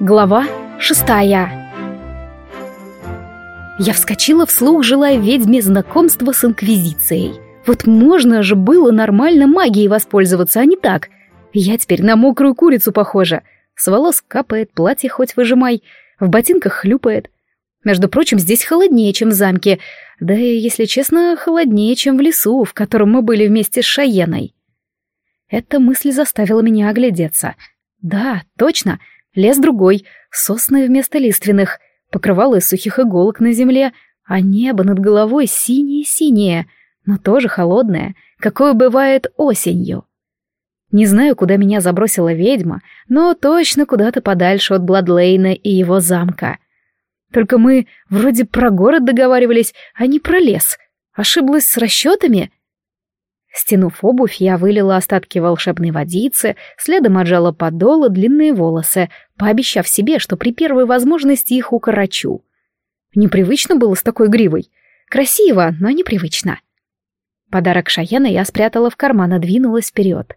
Глава шестая Я вскочила вслух, желая ведьме знакомства с Инквизицией. Вот можно же было нормально магией воспользоваться, а не так. Я теперь на мокрую курицу похожа. С волос капает, платье хоть выжимай, в ботинках хлюпает. Между прочим, здесь холоднее, чем в замке, да и, если честно, холоднее, чем в лесу, в котором мы были вместе с Шаеной. Эта мысль заставила меня оглядеться. Да, точно, Лес другой, сосны вместо лиственных, покрывало из сухих иголок на земле, а небо над головой синее-синее, но тоже холодное, какое бывает осенью. Не знаю, куда меня забросила ведьма, но точно куда-то подальше от Бладлейна и его замка. Только мы вроде про город договаривались, а не про лес. Ошиблась с расчетами? Стянув обувь, я вылила остатки волшебной водицы, следом отжала подолы длинные волосы, пообещав себе, что при первой возможности их укорочу. Непривычно было с такой гривой. Красиво, но непривычно. Подарок Шаяна я спрятала в карман и двинулась вперед.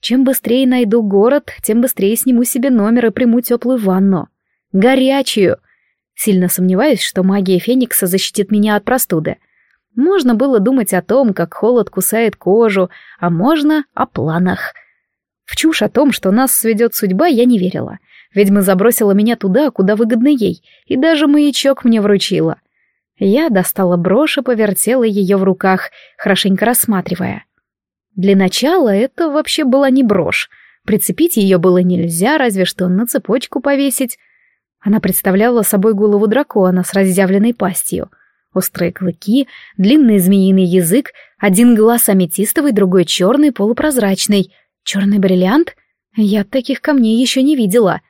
Чем быстрее найду город, тем быстрее сниму себе номер и приму теплую ванну. Горячую! Сильно сомневаюсь, что магия Феникса защитит меня от простуды — можно было думать о том, как холод кусает кожу, а можно о планах. В чушь о том, что нас сведет судьба, я не верила. Ведьма забросила меня туда, куда выгодно ей, и даже маячок мне вручила. Я достала брошь и повертела ее в руках, хорошенько рассматривая. Для начала это вообще была не брошь. Прицепить ее было нельзя, разве что на цепочку повесить. Она представляла собой голову дракона с разъявленной пастью — Острые клыки, длинный змеиный язык, один глаз аметистовый, другой черный, полупрозрачный. Черный бриллиант? Я таких камней еще не видела.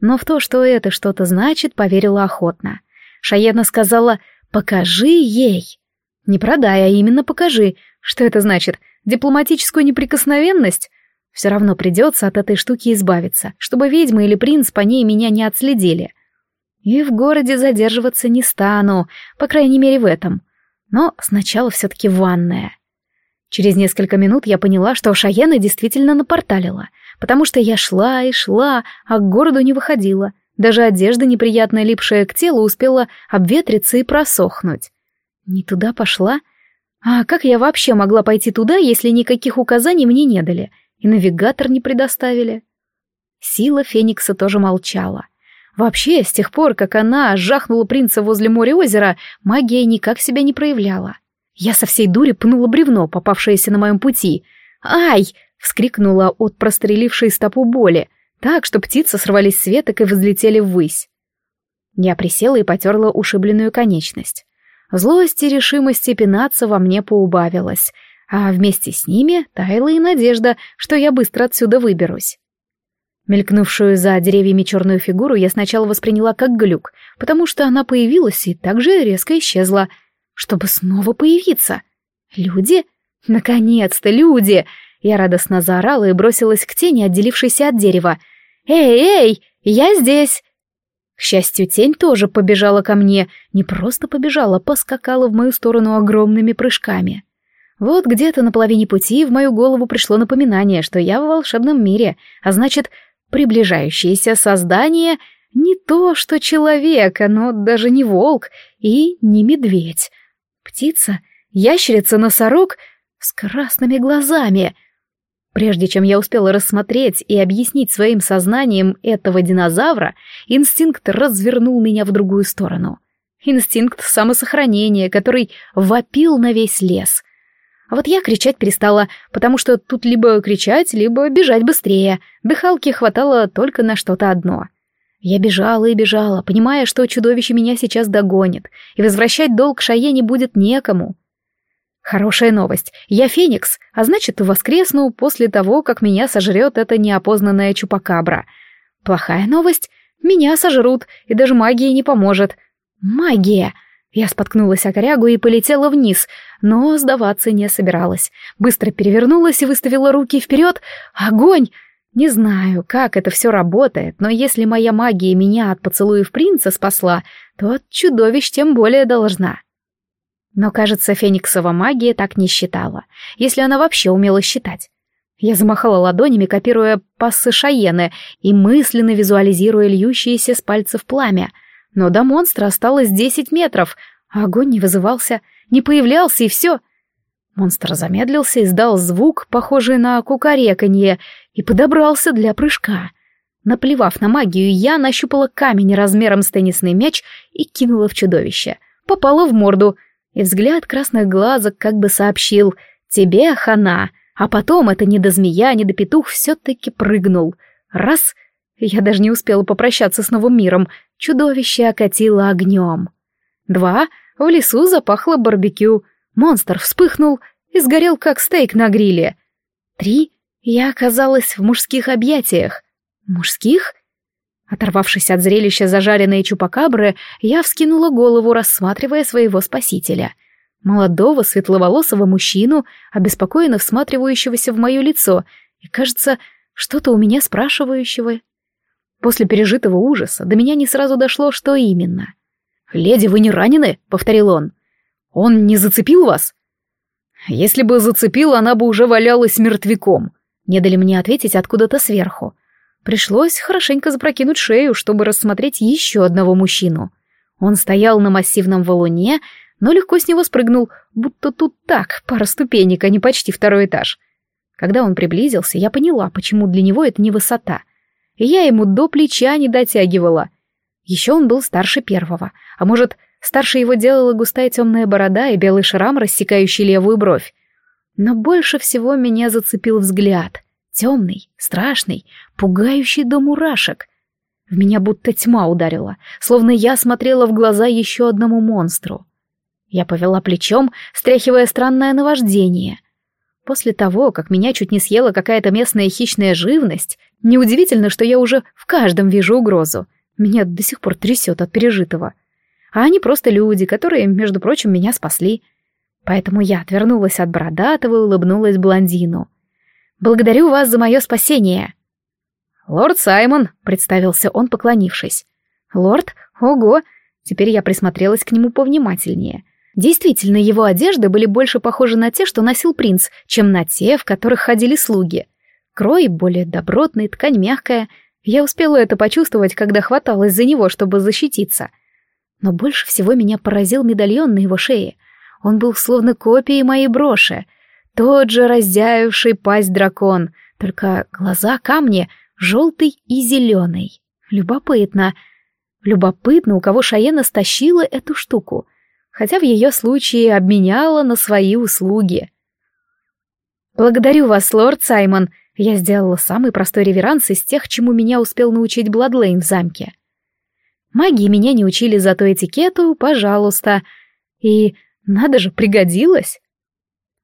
Но в то, что это что-то значит, поверила охотно. Шаена сказала «покажи ей». Не продай, а именно покажи. Что это значит? Дипломатическую неприкосновенность? Все равно придется от этой штуки избавиться, чтобы ведьма или принц по ней меня не отследили. И в городе задерживаться не стану, по крайней мере в этом. Но сначала все-таки ванная. Через несколько минут я поняла, что Шаяна действительно напорталила, потому что я шла и шла, а к городу не выходила. Даже одежда, неприятно липшая к телу, успела обветриться и просохнуть. Не туда пошла? А как я вообще могла пойти туда, если никаких указаний мне не дали, и навигатор не предоставили? Сила Феникса тоже молчала — Вообще, с тех пор, как она жахнула принца возле моря озера, магия никак себя не проявляла. Я со всей дури пнула бревно, попавшееся на моем пути. «Ай!» — вскрикнула от прострелившей стопу боли, так, что птицы сорвались с веток и взлетели ввысь. Я присела и потерла ушибленную конечность. Злость и решимость пинаться во мне поубавилась, а вместе с ними таяла и надежда, что я быстро отсюда выберусь. Мелькнувшую за деревьями черную фигуру я сначала восприняла как глюк, потому что она появилась и также резко исчезла, чтобы снова появиться. Люди? Наконец-то, люди! Я радостно заорала и бросилась к тени, отделившейся от дерева. «Эй, эй, я здесь!» К счастью, тень тоже побежала ко мне, не просто побежала, поскакала в мою сторону огромными прыжками. Вот где-то на половине пути в мою голову пришло напоминание, что я в волшебном мире, а значит, Приближающееся создание не то, что человек, оно даже не волк и не медведь. Птица, ящерица-носорог с красными глазами. Прежде чем я успела рассмотреть и объяснить своим сознанием этого динозавра, инстинкт развернул меня в другую сторону. Инстинкт самосохранения, который вопил на весь лес — а вот я кричать перестала, потому что тут либо кричать, либо бежать быстрее. Дыхалки хватало только на что-то одно. Я бежала и бежала, понимая, что чудовище меня сейчас догонит, и возвращать долг Шае не будет некому. Хорошая новость. Я феникс, а значит, воскресну после того, как меня сожрет эта неопознанная чупакабра. Плохая новость. Меня сожрут, и даже магия не поможет. Магия! Я споткнулась о корягу и полетела вниз, но сдаваться не собиралась. Быстро перевернулась и выставила руки вперед. Огонь! Не знаю, как это все работает, но если моя магия меня от поцелуев принца спасла, то от чудовищ тем более должна. Но, кажется, фениксова магия так не считала, если она вообще умела считать. Я замахала ладонями, копируя пассы Шаены и мысленно визуализируя льющиеся с пальцев пламя. Но до монстра осталось десять метров, а огонь не вызывался, не появлялся, и все. Монстр замедлился, издал звук, похожий на кукареканье, и подобрался для прыжка. Наплевав на магию, я нащупала камень размером с теннисный мяч и кинула в чудовище. Попала в морду, и взгляд красных глазок как бы сообщил «Тебе хана!» А потом это не до змея, не до петух все-таки прыгнул. Раз — я даже не успела попрощаться с новым миром. Чудовище окатило огнем. Два — в лесу запахло барбекю. Монстр вспыхнул и сгорел, как стейк на гриле. Три — я оказалась в мужских объятиях. Мужских? Оторвавшись от зрелища зажаренной чупакабры, я вскинула голову, рассматривая своего спасителя — молодого светловолосого мужчину, обеспокоенно всматривающегося в мое лицо, и, кажется, что-то у меня спрашивающего. После пережитого ужаса до меня не сразу дошло, что именно. «Леди, вы не ранены?» — повторил он. «Он не зацепил вас?» «Если бы зацепил, она бы уже валялась мертвяком», — не дали мне ответить откуда-то сверху. Пришлось хорошенько запрокинуть шею, чтобы рассмотреть еще одного мужчину. Он стоял на массивном валуне, но легко с него спрыгнул, будто тут так, пара ступенек, а не почти второй этаж. Когда он приблизился, я поняла, почему для него это не высота. И я ему до плеча не дотягивала. Еще он был старше первого, а может, старше его делала густая темная борода и белый шрам, рассекающий левую бровь. Но больше всего меня зацепил взгляд. Темный, страшный, пугающий до мурашек. В меня будто тьма ударила, словно я смотрела в глаза еще одному монстру. Я повела плечом, стряхивая странное наваждение. После того, как меня чуть не съела какая-то местная хищная живность, неудивительно, что я уже в каждом вижу угрозу. Меня до сих пор трясет от пережитого. А они просто люди, которые, между прочим, меня спасли. Поэтому я отвернулась от бородатого и улыбнулась блондину. «Благодарю вас за мое спасение!» «Лорд Саймон», — представился он, поклонившись. «Лорд? Ого!» Теперь я присмотрелась к нему повнимательнее. Действительно, его одежды были больше похожи на те, что носил принц, чем на те, в которых ходили слуги. Крой более добротный, ткань мягкая. Я успела это почувствовать, когда хваталась за него, чтобы защититься. Но больше всего меня поразил медальон на его шее. Он был словно копией моей броши. Тот же раздявивший пасть дракон, только глаза камни желтый и зеленый. Любопытно. Любопытно, у кого Шаена стащила эту штуку — хотя в ее случае обменяла на свои услуги. «Благодарю вас, лорд Саймон», я сделала самый простой реверанс из тех, чему меня успел научить Бладлейн в замке. Магии меня не учили, зато этикету, пожалуйста. И, надо же, пригодилось.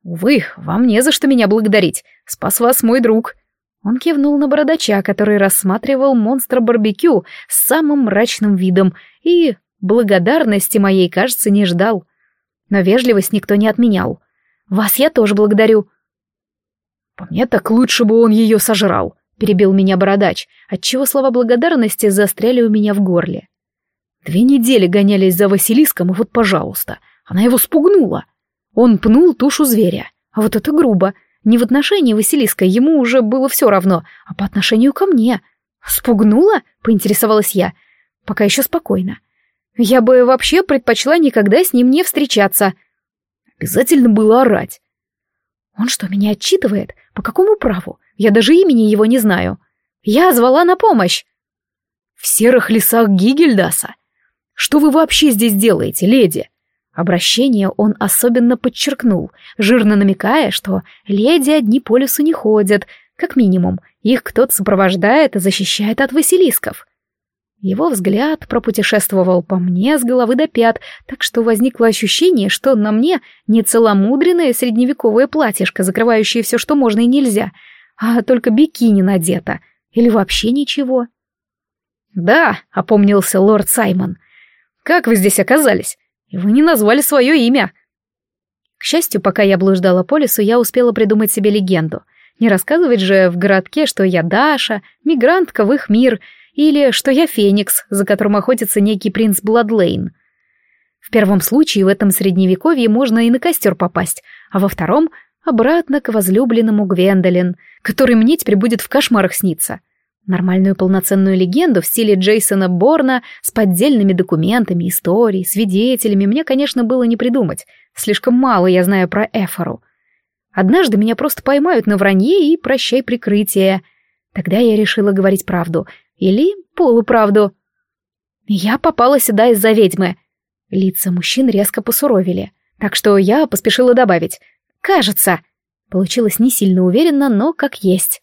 Увы, вам не за что меня благодарить. Спас вас мой друг. Он кивнул на бородача, который рассматривал монстра барбекю с самым мрачным видом и Благодарности моей, кажется, не ждал. Но вежливость никто не отменял. Вас я тоже благодарю. По мне так лучше бы он ее сожрал, перебил меня бородач, отчего слова благодарности застряли у меня в горле. Две недели гонялись за Василиском, и вот, пожалуйста, она его спугнула. Он пнул тушу зверя. А вот это грубо. Не в отношении Василиска, ему уже было все равно, а по отношению ко мне. «Спугнула?» — поинтересовалась я. Пока еще спокойно. Я бы вообще предпочла никогда с ним не встречаться. Обязательно было орать. Он что, меня отчитывает? По какому праву? Я даже имени его не знаю. Я звала на помощь. В серых лесах Гигельдаса? Что вы вообще здесь делаете, леди? Обращение он особенно подчеркнул, жирно намекая, что леди одни по лесу не ходят, как минимум, их кто-то сопровождает и защищает от василисков. Его взгляд пропутешествовал по мне с головы до пят, так что возникло ощущение, что на мне не целомудренное средневековое платьишко, закрывающее все, что можно и нельзя, а только бикини надето. Или вообще ничего. «Да», — опомнился лорд Саймон. «Как вы здесь оказались? И вы не назвали свое имя». К счастью, пока я блуждала по лесу, я успела придумать себе легенду. Не рассказывать же в городке, что я Даша, мигрантка в их мир — или что я Феникс, за которым охотится некий принц Бладлейн. В первом случае в этом средневековье можно и на костер попасть, а во втором Обратно к возлюбленному Гвендолин, который мне теперь будет в кошмарах сниться. Нормальную полноценную легенду в стиле Джейсона Борна с поддельными документами, историей, свидетелями мне, конечно, было не придумать. Слишком мало я знаю про Эфору. Однажды меня просто поймают на вранье и прощай прикрытие. Тогда я решила говорить правду. Или полуправду. Я попала сюда из-за ведьмы. Лица мужчин резко посуровили. Так что я поспешила добавить. «Кажется». Получилось не сильно уверенно, но как есть.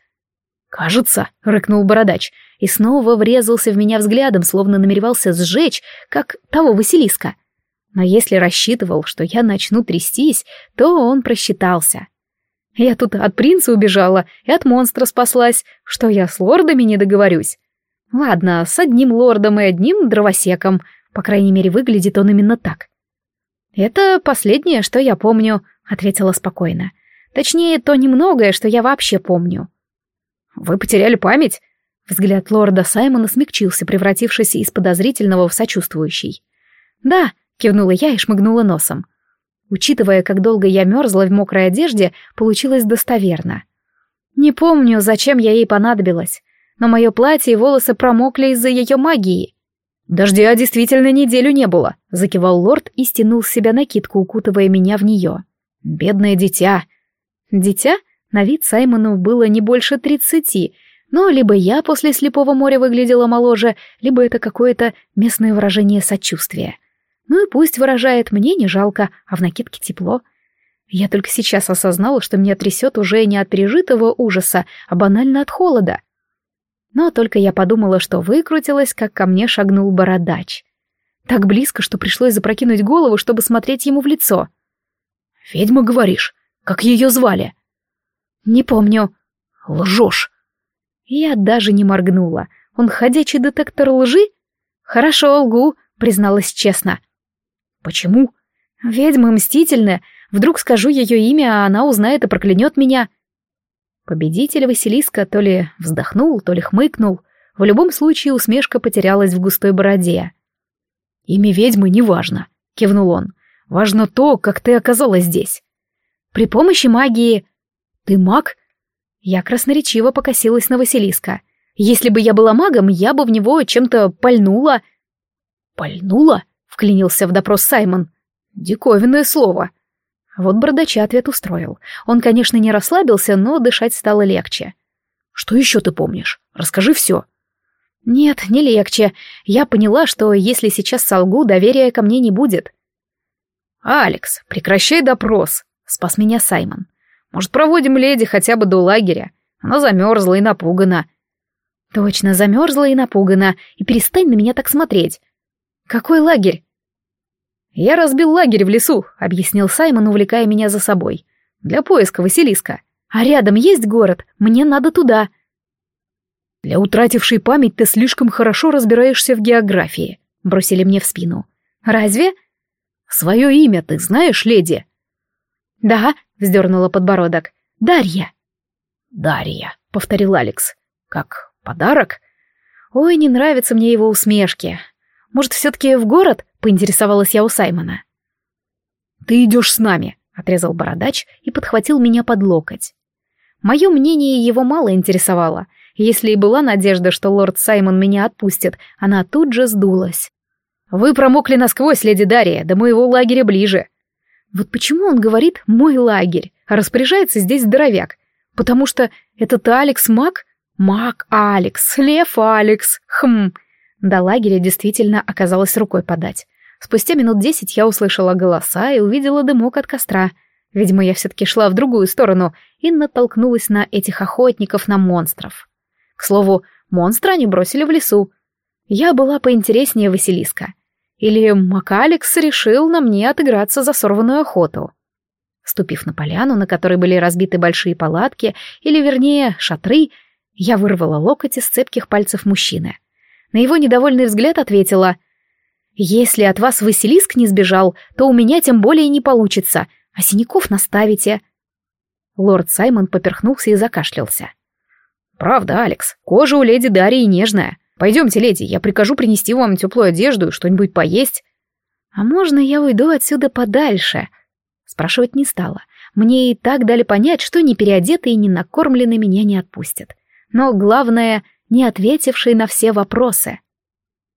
«Кажется», — рыкнул бородач, и снова врезался в меня взглядом, словно намеревался сжечь, как того Василиска. Но если рассчитывал, что я начну трястись, то он просчитался. Я тут от принца убежала и от монстра спаслась, что я с лордами не договорюсь. Ладно, с одним лордом и одним дровосеком, по крайней мере, выглядит он именно так. «Это последнее, что я помню», — ответила спокойно. «Точнее, то немногое, что я вообще помню». «Вы потеряли память?» Взгляд лорда Саймона смягчился, превратившись из подозрительного в сочувствующий. «Да», — кивнула я и шмыгнула носом. Учитывая, как долго я мерзла в мокрой одежде, получилось достоверно. Не помню, зачем я ей понадобилась, но мое платье и волосы промокли из-за ее магии. «Дождя действительно неделю не было», — закивал лорд и стянул с себя накидку, укутывая меня в нее. «Бедное дитя». «Дитя?» На вид Саймону было не больше тридцати, но либо я после слепого моря выглядела моложе, либо это какое-то местное выражение сочувствия. Ну и пусть выражает, мне не жалко, а в накидке тепло. Я только сейчас осознала, что меня трясет уже не от пережитого ужаса, а банально от холода. Но только я подумала, что выкрутилась, как ко мне шагнул бородач. Так близко, что пришлось запрокинуть голову, чтобы смотреть ему в лицо. «Ведьма, говоришь? Как ее звали?» «Не помню». «Лжешь». Я даже не моргнула. Он ходячий детектор лжи? «Хорошо, лгу», — призналась честно. «Почему?» «Ведьма мстительная. Вдруг скажу ее имя, а она узнает и проклянет меня». Победитель Василиска то ли вздохнул, то ли хмыкнул. В любом случае усмешка потерялась в густой бороде. «Имя ведьмы не важно», — кивнул он. «Важно то, как ты оказалась здесь». «При помощи магии...» «Ты маг?» Я красноречиво покосилась на Василиска. «Если бы я была магом, я бы в него чем-то пальнула». «Пальнула?» — вклинился в допрос Саймон. «Диковинное слово». Вот бородача ответ устроил. Он, конечно, не расслабился, но дышать стало легче. «Что еще ты помнишь? Расскажи все». «Нет, не легче. Я поняла, что если сейчас солгу, доверия ко мне не будет». «Алекс, прекращай допрос», — спас меня Саймон. «Может, проводим леди хотя бы до лагеря? Она замерзла и напугана». «Точно, замерзла и напугана, и перестань на меня так смотреть». «Какой лагерь?» «Я разбил лагерь в лесу», — объяснил Саймон, увлекая меня за собой. «Для поиска Василиска. А рядом есть город, мне надо туда». «Для утратившей память ты слишком хорошо разбираешься в географии», — бросили мне в спину. «Разве?» «Свое имя ты знаешь, леди?» «Да», — вздернула подбородок. «Дарья». «Дарья», — повторил Алекс. «Как подарок?» «Ой, не нравятся мне его усмешки. Может, все-таки в город?» — поинтересовалась я у Саймона. «Ты идешь с нами», — отрезал бородач и подхватил меня под локоть. Мое мнение его мало интересовало. Если и была надежда, что лорд Саймон меня отпустит, она тут же сдулась. «Вы промокли насквозь, леди Дарья, до моего лагеря ближе». Вот почему он говорит «мой лагерь», а распоряжается здесь здоровяк? Потому что этот Алекс Мак? Мак Алекс, Лев Алекс, хм. До лагеря действительно оказалось рукой подать. Спустя минут десять я услышала голоса и увидела дымок от костра. Видимо, я все-таки шла в другую сторону и натолкнулась на этих охотников на монстров. К слову, монстра они бросили в лесу. Я была поинтереснее Василиска. Или Макаликс решил на мне отыграться за сорванную охоту. Ступив на поляну, на которой были разбиты большие палатки, или, вернее, шатры, я вырвала локоть из цепких пальцев мужчины. На его недовольный взгляд ответила, «Если от вас Василиск не сбежал, то у меня тем более не получится, а синяков наставите». Лорд Саймон поперхнулся и закашлялся. «Правда, Алекс, кожа у леди Дарьи нежная. Пойдемте, леди, я прикажу принести вам теплую одежду и что-нибудь поесть». «А можно я уйду отсюда подальше?» Спрашивать не стала. мне и так дали понять, что не переодетый и не накормленный меня не отпустят. Но главное, не ответивший на все вопросы.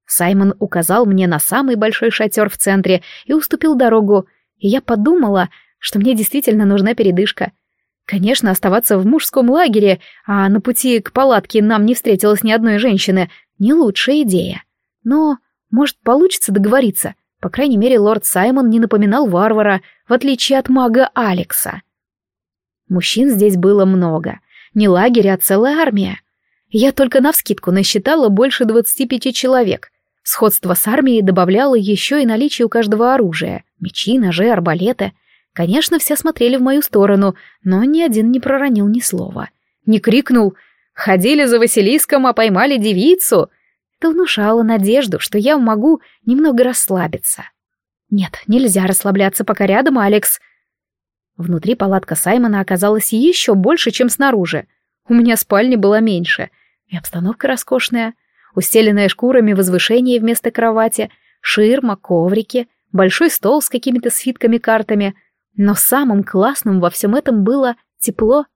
Саймон указал мне на самый большой шатер в центре и уступил дорогу, и я подумала, что мне действительно нужна передышка. Конечно, оставаться в мужском лагере, а на пути к палатке нам не встретилось ни одной женщины, не лучшая идея. Но, может, получится договориться. По крайней мере, лорд Саймон не напоминал варвара, в отличие от мага Алекса. Мужчин здесь было много. Не лагерь, а целая армия. Я только навскидку насчитала больше двадцати пяти человек. Сходство с армией добавляло еще и наличие у каждого оружия. Мечи, ножи, арбалеты. Конечно, все смотрели в мою сторону, но ни один не проронил ни слова. Не крикнул «Ходили за Василиском, а поймали девицу!» Это внушало надежду, что я могу немного расслабиться. Нет, нельзя расслабляться, пока рядом Алекс. Внутри палатка Саймона оказалась еще больше, чем снаружи. У меня спальни была меньше, и обстановка роскошная устеленное шкурами возвышение вместо кровати, ширма, коврики, большой стол с какими-то свитками-картами. Но самым классным во всем этом было тепло